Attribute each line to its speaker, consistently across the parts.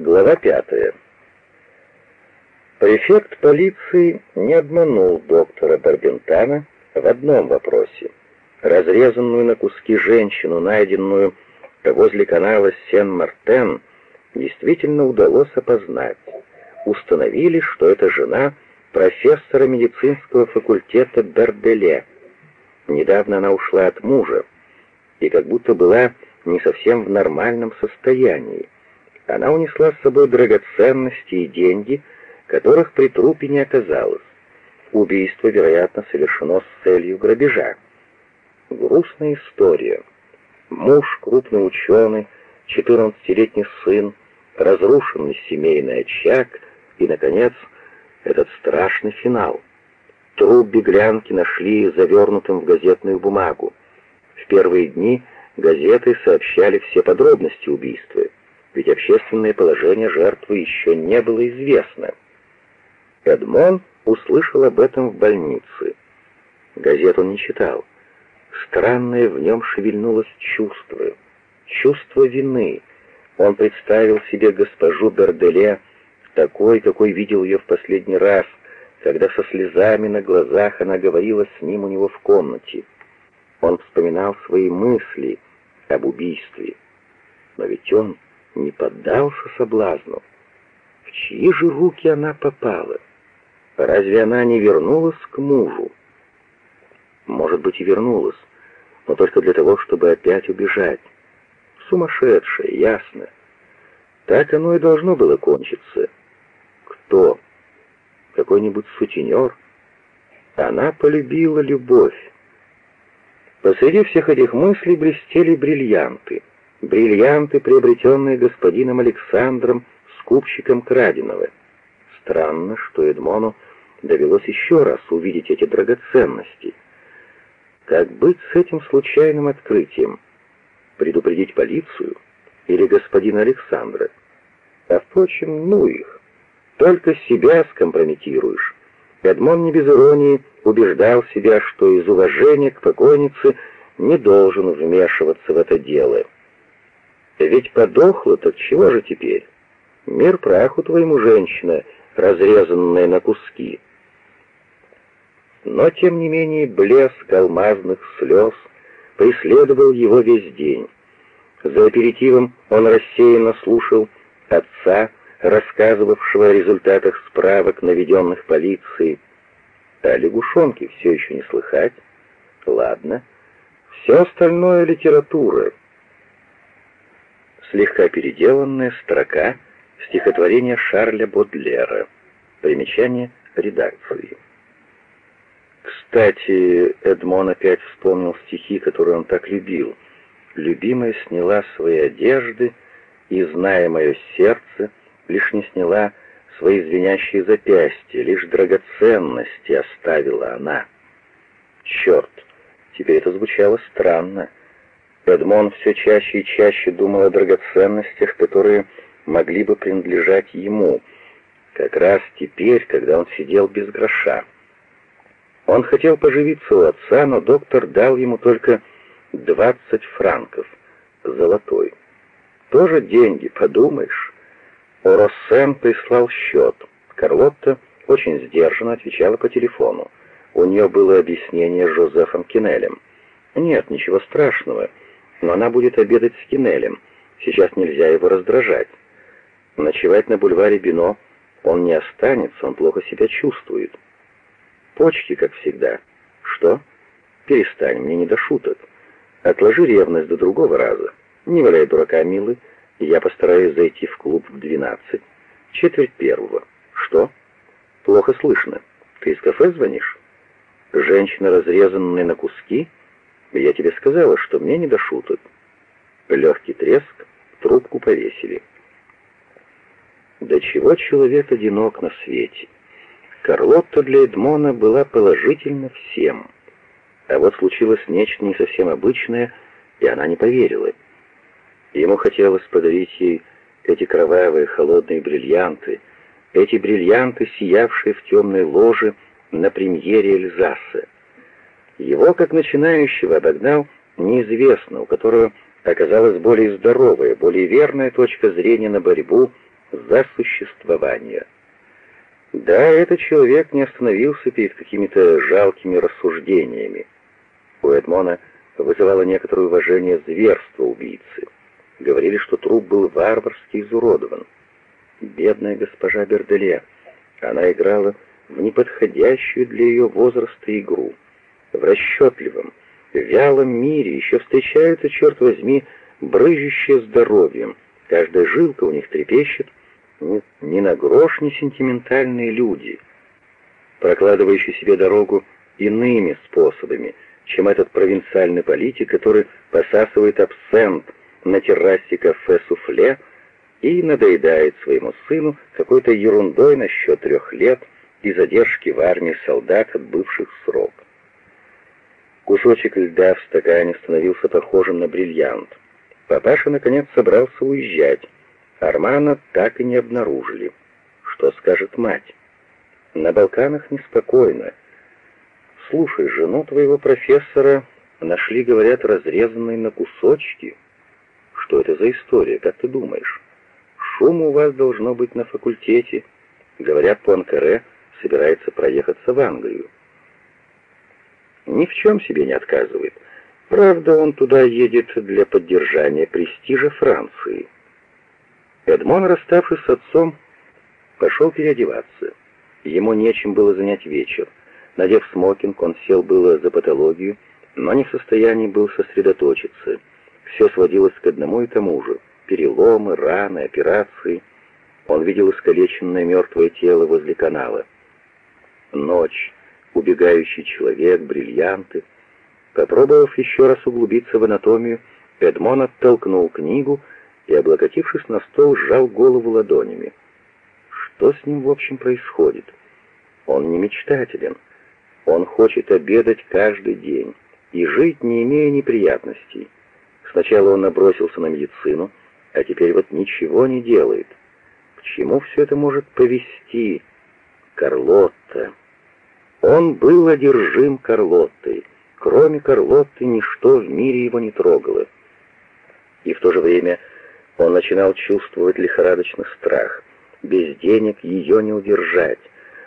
Speaker 1: Глава пятая. Префект полиции не обманул доктора Барбентана в одном вопросе. Разрезанную на куски женщину, найденную возле канала Сен-Мартен, действительно удалось опознать. Установили, что это жена профессора медицинского факультета Берделе. Недавно она ушла от мужа и как будто была не совсем в нормальном состоянии. Она унесла с собой драгоценности и деньги, которых при трупе не оказалось. Убийство, вероятно, совершено с целью грабежа. Грустная история. Муж, крупный ученый, 14-летний сын, разрушенный семейный очаг и, наконец, этот страшный финал. Труп беглянки нашли завернутым в газетную бумагу. В первые дни газеты сообщали все подробности убийства, ведь общественное положение жертвы еще не было известно. Эдмон услышал об этом в больнице. Газет он не читал. Странное в нем шевельнулось чувство, чувство вины. Он представил себе госпожу Берделе такой, какой видел ее в последний раз, когда со слезами на глазах она говорила с ним у него в комнате. Он вспоминал свои мысли об убийстве. Но ведь он не поддался соблазну. В чьи же руки она попала? Разве она не вернулась к мужу? Может быть, и вернулась, но только для того, чтобы опять убежать. Сумасшедшая, ясно. Так оно и должно было кончиться. Кто? Какой-нибудь сутенер? Она полюбила любовь. Посреди всех этих мыслей блестели бриллианты. Бриллианты, приобретенные господином Александром, скупщиком краденого. Странно, что Эдмону довелось еще раз увидеть эти драгоценности. Как быть с этим случайным открытием? Предупредить полицию или господина Александра? А впрочем, ну их. Только себя скомпрометируешь. Эдмон не без иронии убеждал себя, что из уважения к покойнице не должен вмешиваться в это дело. Ведь подохла, так чего же теперь? Мир праху твоему, женщина, разрезанная на куски. Но, тем не менее, блеск алмазных слез преследовал его весь день. За аперитивом он рассеянно слушал отца, рассказывавшего о результатах справок, наведенных полицией. А лягушонки все еще не слыхать. Ладно. Все остальное — литература. Слегка переделанная строка стихотворения Шарля Бодлера. Примечание редакции. Кстати, Эдмон опять вспомнил стихи, которые он так любил. «Любимая сняла свои одежды, и, зная мое сердце, лишь не сняла свои звенящие запястья, лишь драгоценности оставила она. Черт, теперь это звучало странно. Эдмон все чаще и чаще думал о драгоценностях, которые могли бы принадлежать ему, как раз теперь, когда он сидел без гроша. Он хотел поживиться у отца, но доктор дал ему только 20 франков, золотой. Тоже деньги, подумаешь. Ороссен прислал счет. Карлотта очень сдержанно отвечала по телефону. У нее было объяснение с Жозефом Кинелем. Нет, ничего страшного, но она будет обедать с Кинелем. Сейчас нельзя его раздражать. Ночевать на бульваре Бино он не останется, он плохо себя чувствует. Почки, как всегда. Что? Перестань, мне не до шуток. Отложи ревность до другого раза. Не валяй дурака, милый. Я постараюсь зайти в клуб в двенадцать. Четверть первого. Что? Плохо слышно. Ты из кафе звонишь? Женщина, разрезанная на куски? Я тебе сказала, что мне не до шуток. Легкий треск, трубку повесили. До чего человек одинок на свете? Карлотта для Эдмона была положительно всем. А вот случилось нечто не совсем обычное, и она не поверила. Ему хотелось подарить ей эти кровавые холодные бриллианты, эти бриллианты, сиявшие в темной ложе на премьере Эльзаса. Его, как начинающего, обогнал неизвестно, у которого оказалась более здоровая, более верная точка зрения на борьбу, за существование. Да, этот человек не остановился перед какими-то жалкими рассуждениями. У Эдмона вызывало некоторое уважение зверство убийцы. Говорили, что труп был варварски изуродован. Бедная госпожа Берделе. Она играла в неподходящую для ее возраста игру. В расчетливом, вялом мире еще встречаются, черт возьми, брыжущие здоровьем. Каждая жилка у них трепещет. Ни, ни на грош не сентиментальные люди, прокладывающие себе дорогу иными способами, чем этот провинциальный политик, который посасывает абсент на террасе кафе «Суфле» и надоедает своему сыну какой-то ерундой насчет трех лет и задержки в армии солдат, отбывших срок. Кусочек льда в стакане становился похожим на бриллиант. Папаша, наконец, собрался уезжать. Армана так и не обнаружили. Что скажет мать? На Балканах неспокойно. Слушай, жену твоего профессора нашли, говорят, разрезанной на кусочки. Что это за история, как ты думаешь? Шум у вас должно быть на факультете. Говорят, Пуанкаре собирается проехаться в Англию ни в чем себе не отказывает. Правда, он туда едет для поддержания престижа Франции. Эдмон, расставшись с отцом, пошел переодеваться. Ему нечем было занять вечер. Надев смокинг, он сел было за патологию, но не в состоянии был сосредоточиться. Все сводилось к одному и тому же. Переломы, раны, операции. Он видел искалеченное мертвое тело возле канала. Ночь убегающий человек, бриллианты. Попробовав еще раз углубиться в анатомию, Эдмон оттолкнул книгу и, облокотившись на стол, сжал голову ладонями. Что с ним, в общем, происходит? Он не мечтателен. Он хочет обедать каждый день и жить, не имея неприятностей. Сначала он набросился на медицину, а теперь вот ничего не делает. К чему все это может повести? Карлотта. Он был одержим Карлоттой. Кроме Карлотты ничто в мире его не трогало. И в то же время он начинал чувствовать лихорадочный страх. Без денег ее не удержать.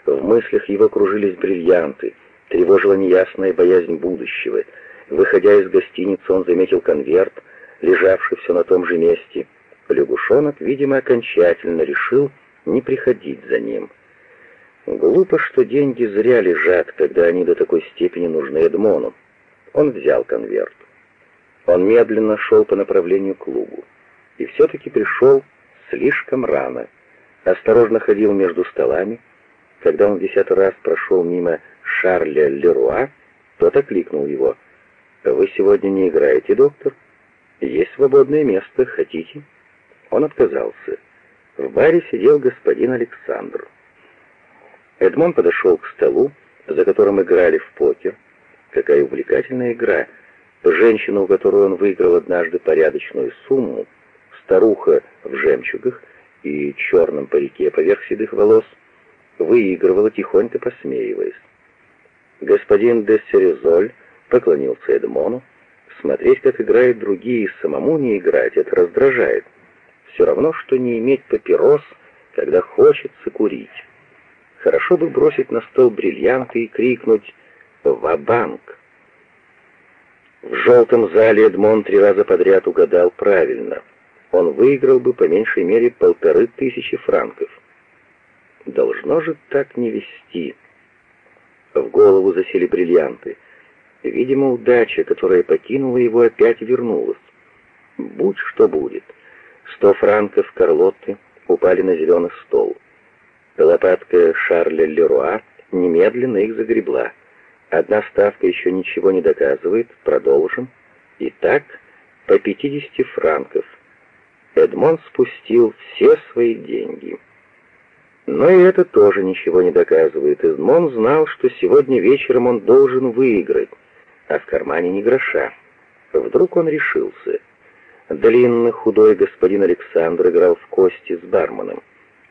Speaker 1: В мыслях его кружились бриллианты, тревожила неясная боязнь будущего. Выходя из гостиницы, он заметил конверт, лежавший все на том же месте. Лягушонок, видимо, окончательно решил не приходить за ним. Глупо, что деньги зря лежат, когда они до такой степени нужны Эдмону. Он взял конверт. Он медленно шел по направлению к лугу. И все-таки пришел слишком рано. Осторожно ходил между столами. Когда он в десятый раз прошел мимо Шарля Леруа, тот окликнул его. «Вы сегодня не играете, доктор? Есть свободное место, хотите?» Он отказался. В баре сидел господин Александр. Эдмон подошел к столу, за которым играли в покер. Какая увлекательная игра. Женщина, у которой он выиграл однажды порядочную сумму, старуха в жемчугах и черном парике поверх седых волос, выигрывала, тихонько посмеиваясь. Господин де Серезоль поклонился Эдмону. Смотреть, как играют другие, самому не играть, это раздражает. Все равно, что не иметь папирос, когда хочется курить. Хорошо бы бросить на стол бриллианты и крикнуть «Ва-банк!». В желтом зале Эдмон три раза подряд угадал правильно. Он выиграл бы по меньшей мере полторы тысячи франков. Должно же так не вести. В голову засели бриллианты. Видимо, удача, которая покинула его, опять вернулась. Будь что будет. Сто франков Карлотты упали на зеленый стол. Лопатка Шарля Леруа немедленно их загребла. Одна ставка еще ничего не доказывает, продолжим. Итак, по 50 франков. Эдмон спустил все свои деньги. Но и это тоже ничего не доказывает. Эдмон знал, что сегодня вечером он должен выиграть, а в кармане ни гроша. Вдруг он решился. Длинный худой господин Александр играл в кости с барменом.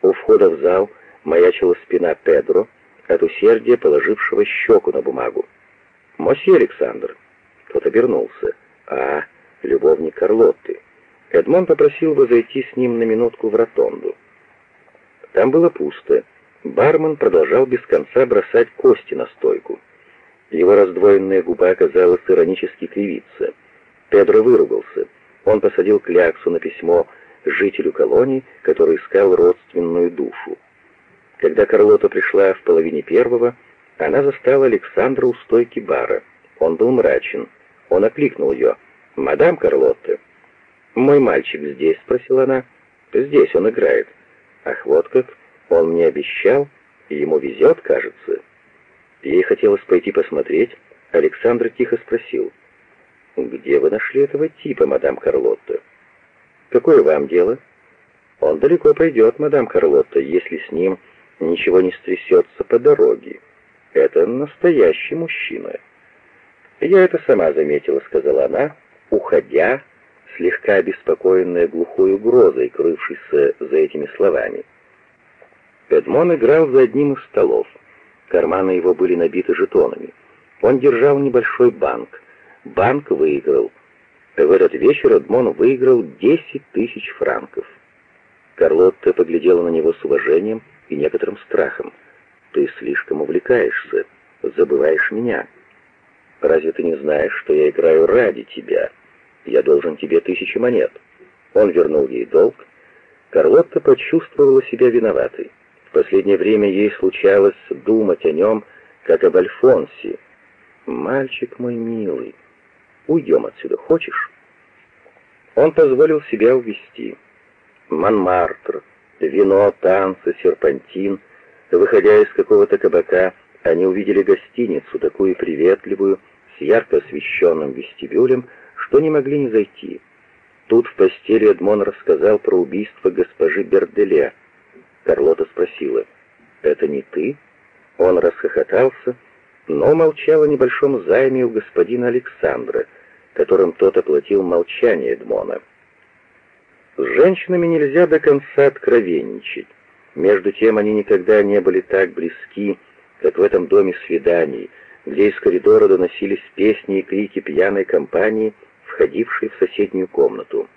Speaker 1: У входа в зал маячила спина Педро, от усердия положившего щеку на бумагу. «Мосье Александр!» Тот обернулся. «А, любовник Карлотты!» Эдмон попросил бы зайти с ним на минутку в ротонду. Там было пусто. Бармен продолжал без конца бросать кости на стойку. Его раздвоенная губа оказалась иронически кривиться. Педро выругался. Он посадил кляксу на письмо жителю колонии, который искал родственную душу. Когда Карлота пришла в половине первого, она застала Александра у стойки бара. Он был мрачен. Он окликнул ее. «Мадам Карлотта». «Мой мальчик здесь?» — спросила она. «Здесь он играет». «Ах, вот как! Он мне обещал, ему везет, кажется». Ей хотелось пойти посмотреть. Александр тихо спросил. «Где вы нашли этого типа, мадам Карлотта?» «Какое вам дело?» «Он далеко пойдет, мадам Карлотта, если с ним ничего не стрясется по дороге. Это настоящий мужчина». «Я это сама заметила», — сказала она, уходя, слегка обеспокоенная глухой угрозой, крывшейся за этими словами. Эдмон играл за одним из столов. Карманы его были набиты жетонами. Он держал небольшой банк. Банк выиграл. В этот вечер Эдмон выиграл 10 тысяч франков. Карлотта поглядела на него с уважением и некоторым страхом. «Ты слишком увлекаешься, забываешь меня. Разве ты не знаешь, что я играю ради тебя? Я должен тебе тысячи монет». Он вернул ей долг. Карлотта почувствовала себя виноватой. В последнее время ей случалось думать о нем, как об Альфонсе. «Мальчик мой милый, уйдем отсюда, хочешь?» Он позволил себя увести. Монмартр, вино, танцы, серпантин. Выходя из какого-то кабака, они увидели гостиницу, такую приветливую, с ярко освещенным вестибюлем, что не могли не зайти. Тут в постели Эдмон рассказал про убийство госпожи Берделе, Карлота спросила, «Это не ты?» Он расхохотался, но молчал о небольшом займе у господина Александра, которым тот оплатил молчание Эдмона. С женщинами нельзя до конца откровенничать. Между тем они никогда не были так близки, как в этом доме свиданий, где из коридора доносились песни и крики пьяной компании, входившей в соседнюю комнату.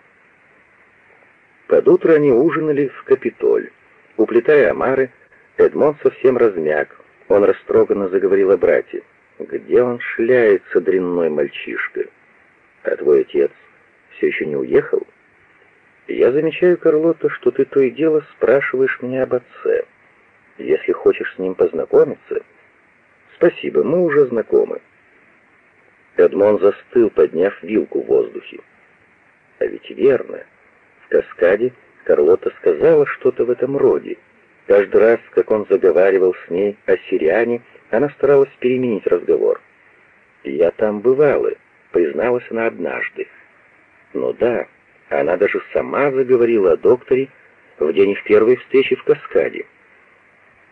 Speaker 1: Под утро они ужинали в Капитоль. Уплетая омары, Эдмон совсем размяк. Он растроганно заговорил о брате. «Где он шляется, дрянной мальчишка? А твой отец все еще не уехал?» «Я замечаю, Карлотта, что ты то и дело спрашиваешь меня об отце. Если хочешь с ним познакомиться...» «Спасибо, мы уже знакомы». Эдмон застыл, подняв вилку в воздухе. «А ведь верно. В каскаде Карлота сказала что-то в этом роде. Каждый раз, как он заговаривал с ней о сириане, она старалась переменить разговор. «Я там бывала», — призналась она однажды. «Ну да, она даже сама заговорила о докторе в день их первой встречи в каскаде.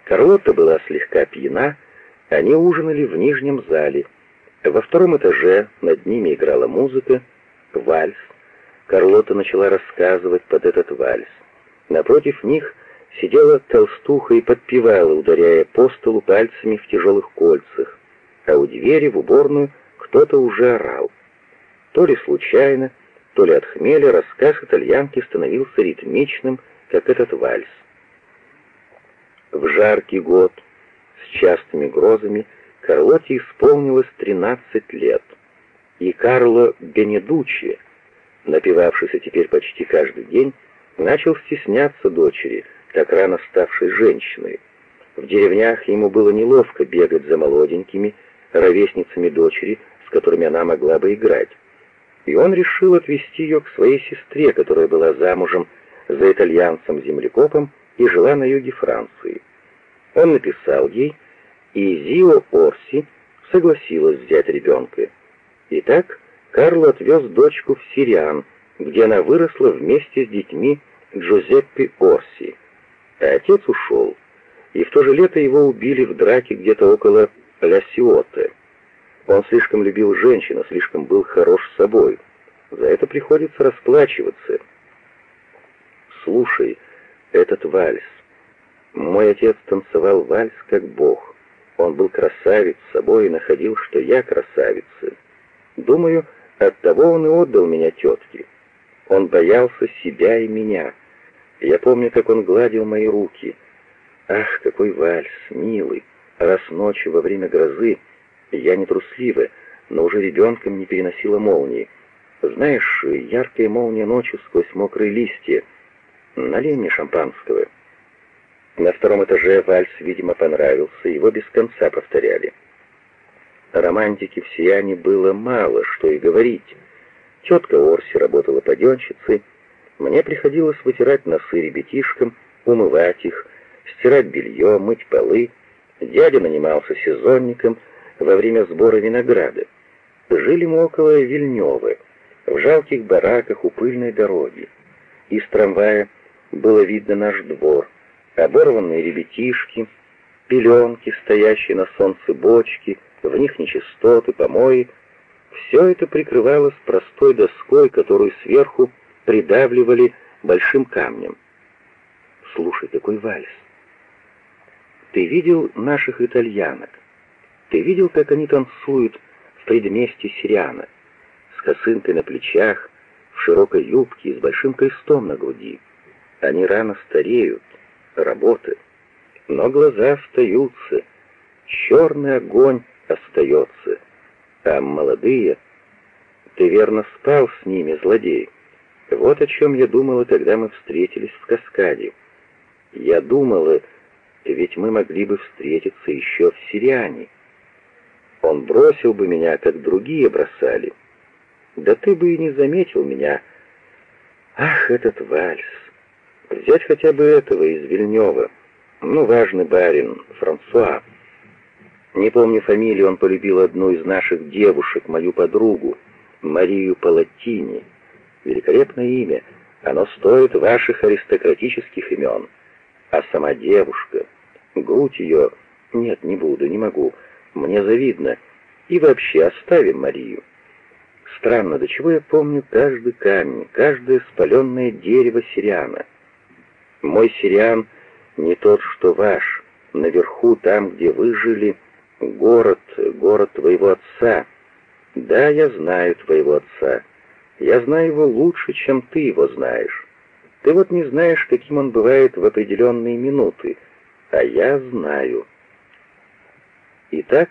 Speaker 1: Карлотта была слегка пьяна, они ужинали в нижнем зале. Во втором этаже над ними играла музыка, вальс, Карлота начала рассказывать под этот вальс. Напротив них сидела толстуха и подпевала, ударяя по столу пальцами в тяжелых кольцах, а у двери в уборную кто-то уже орал. То ли случайно, то ли от хмеля рассказ итальянки становился ритмичным, как этот вальс. В жаркий год с частыми грозами Карлоте исполнилось 13 лет, и Карло Бенедучи — напивавшийся теперь почти каждый день, начал стесняться дочери, как рано ставшей женщиной. В деревнях ему было неловко бегать за молоденькими, ровесницами дочери, с которыми она могла бы играть. И он решил отвезти ее к своей сестре, которая была замужем за итальянцем-землекопом и жила на юге Франции. Он написал ей, и Зио Орси согласилась взять ребенка. Итак, Карло отвез дочку в Сириан, где она выросла вместе с детьми Джузеппе Орси. А отец ушел, и в то же лето его убили в драке где-то около Ля Сиоте. Он слишком любил женщину, слишком был хорош собой. За это приходится расплачиваться. Слушай, этот вальс. Мой отец танцевал вальс как бог. Он был красавец собой и находил, что я красавица. Думаю, Оттого он и отдал меня тетке. Он боялся себя и меня. Я помню, как он гладил мои руки, Ах, какой вальс, милый! Раз ночью во время грозы я не труслива, но уже ребенком не переносила молнии. Знаешь, яркая молния ночью сквозь мокрые листья. Налей мне шампанского. На втором этаже вальс, видимо, понравился, его без конца повторяли. Романтики в сиянии было мало, что и говорить. Тетка Орси работала паденщицей, мне приходилось вытирать носы ребятишкам, умывать их, стирать белье, мыть полы. Дядя нанимался сезонником во время сбора винограда. Жили мы около Вильнёвы, в жалких бараках у пыльной дороги. Из трамвая было видно наш двор, оборванные ребятишки, пеленки, стоящие на солнце бочки, в них нечистоты, помои. Все это прикрывалось простой доской, которую сверху придавливали большим камнем. Слушай, какой вальс! Ты видел наших итальянок? Ты видел, как они танцуют в предместье Сириана? С косынкой на плечах, в широкой юбке и с большим крестом на груди. Они рано стареют, работают, но глаза остаются, черный огонь остается, а молодые... Ты верно спал с ними, злодей. Вот о чем я думала, когда мы встретились в каскаде. Я думала, ведь мы могли бы встретиться еще в Сириане. Он бросил бы меня, как другие бросали. Да ты бы и не заметил меня. Ах, этот вальс! Взять хотя бы этого из Вильнева. Ну, важный барин, Франсуа. Не помню фамилию, он полюбил одну из наших девушек, мою подругу, Марию Палатини. Великолепное имя. Оно стоит ваших аристократических имен. А сама девушка, грудь ее... Нет, не буду, не могу. Мне завидно. И вообще оставим Марию. Странно, до чего я помню каждый камень, каждое спаленное дерево Сириана. Мой Сириан не тот, что ваш. Наверху, там, где вы жили, город, город твоего отца. Да, я знаю твоего отца. Я знаю его лучше, чем ты его знаешь. Ты вот не знаешь, каким он бывает в определенные минуты, а я знаю. Итак,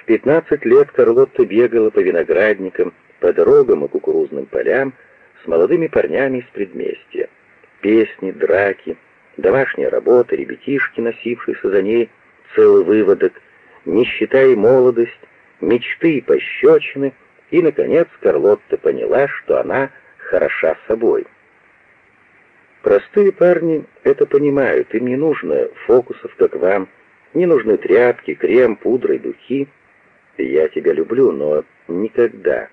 Speaker 1: в 15 лет Карлотта бегала по виноградникам, по дорогам и кукурузным полям с молодыми парнями из предместья. Песни, драки, домашняя работа, ребятишки, носившиеся за ней целый выводок, нищета и молодость, мечты и пощечины — и, наконец, Карлотта поняла, что она хороша собой. Простые парни это понимают, им не нужно фокусов, как вам, не нужны тряпки, крем, пудра и духи. Я тебя люблю, но никогда,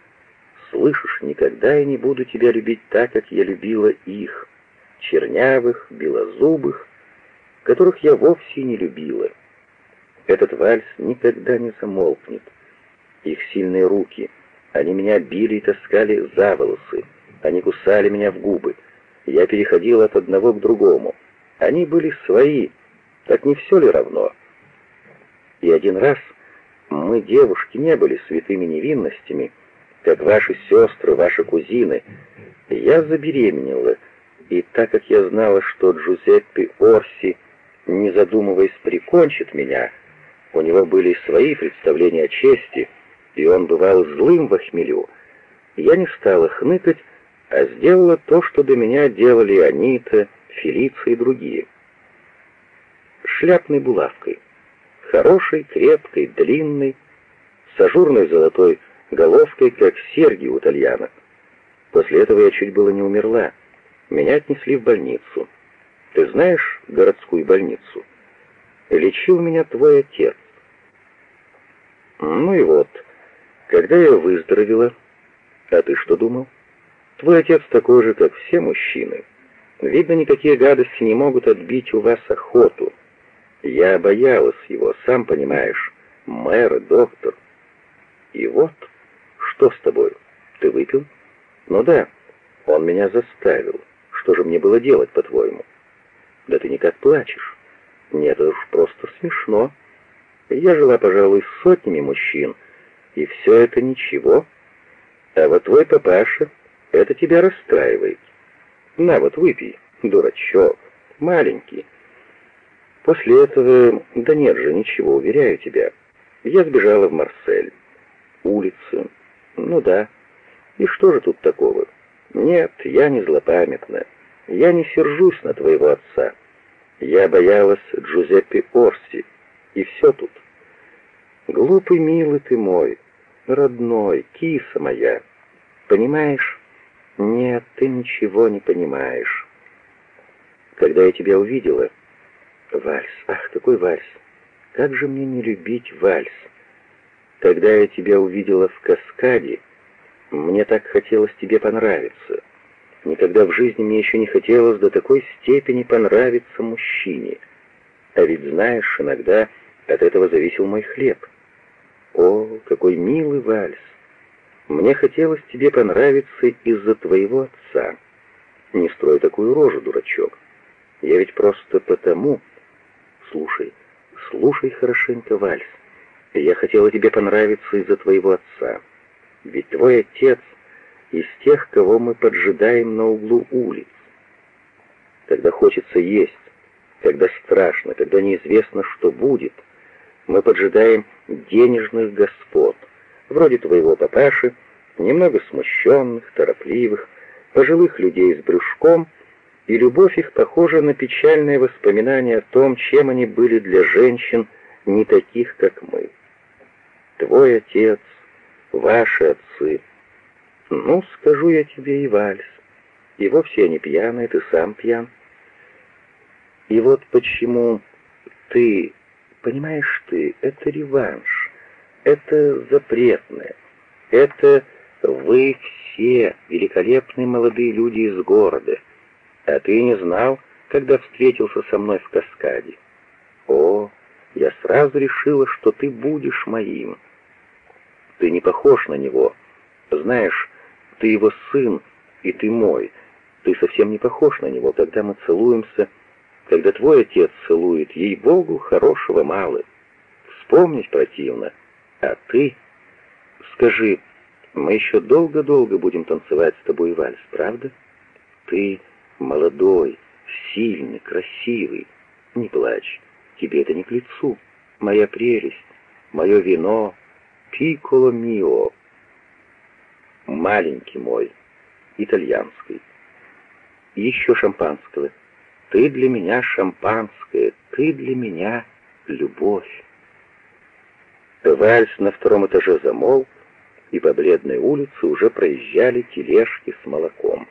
Speaker 1: слышишь, никогда я не буду тебя любить так, как я любила их, чернявых, белозубых, которых я вовсе не любила. Этот вальс никогда не замолкнет. Их сильные руки — они меня били и таскали за волосы. Они кусали меня в губы. Я переходил от одного к другому. Они были свои. Так не все ли равно? И один раз мы, девушки, не были святыми невинностями, как ваши сестры, ваши кузины. Я забеременела, и так как я знала, что Джузеппе Орси, не задумываясь, прикончит меня, у него были свои представления о чести — и он бывал злым во хмелю, я не стала хныкать, а сделала то, что до меня делали Анита, Фелиция и другие. Шляпной булавкой. Хорошей, крепкой, длинной, с ажурной золотой головкой, как серьги у итальяна. После этого я чуть было не умерла. Меня отнесли в больницу. Ты знаешь городскую больницу? Лечил меня твой отец. Ну и вот, когда я выздоровела, а ты что думал? Твой отец такой же, как все мужчины. Видно, никакие гадости не могут отбить у вас охоту. Я боялась его, сам понимаешь, мэр, доктор. И вот, что с тобой? Ты выпил? Ну да, он меня заставил. Что же мне было делать, по-твоему? Да ты никак плачешь. Нет, это уж просто смешно. Я жила, пожалуй, с сотнями мужчин, и все это ничего. А вот твой папаша, это тебя расстраивает. На вот, выпей, дурачок, маленький. После этого, да нет же, ничего, уверяю тебя. Я сбежала в Марсель. Улицы. Ну да. И что же тут такого? Нет, я не злопамятна. Я не сержусь на твоего отца. Я боялась Джузеппе Орси. И все тут. Глупый, милый ты мой, родной, киса моя. Понимаешь? Нет, ты ничего не понимаешь. Когда я тебя увидела... Вальс, ах, какой вальс! Как же мне не любить вальс? Когда я тебя увидела в каскаде, мне так хотелось тебе понравиться. Никогда в жизни мне еще не хотелось до такой степени понравиться мужчине. А ведь, знаешь, иногда от этого зависел мой хлеб. О, какой милый вальс! Мне хотелось тебе понравиться из-за твоего отца. Не строй такую рожу, дурачок. Я ведь просто потому... Слушай, слушай хорошенько вальс. Я хотела тебе понравиться из-за твоего отца. Ведь твой отец из тех, кого мы поджидаем на углу улиц. Когда хочется есть, когда страшно, когда неизвестно, что будет, мы поджидаем денежных господ — вроде твоего папаши, немного смущенных, торопливых, пожилых людей с брюшком, и любовь их похожа на печальное воспоминание о том, чем они были для женщин, не таких, как мы. Твой отец, ваши отцы. Ну, скажу я тебе и вальс. И вовсе не пьяный, ты сам пьян. И вот почему ты, понимаешь ты, это реванш это запретное. Это вы все великолепные молодые люди из города. А ты не знал, когда встретился со мной в каскаде. О, я сразу решила, что ты будешь моим. Ты не похож на него. Знаешь, ты его сын, и ты мой. Ты совсем не похож на него, когда мы целуемся. Когда твой отец целует, ей-богу, хорошего мало. Вспомнить противно. А ты... Скажи, мы еще долго-долго будем танцевать с тобой вальс, правда? Ты молодой, сильный, красивый. Не плачь, тебе это не к лицу. Моя прелесть, мое вино, пиколо мио. Маленький мой, итальянский. Еще шампанского. Ты для меня шампанское, ты для меня любовь. Вальс на втором этаже замолк, и по бледной улице уже проезжали тележки с молоком.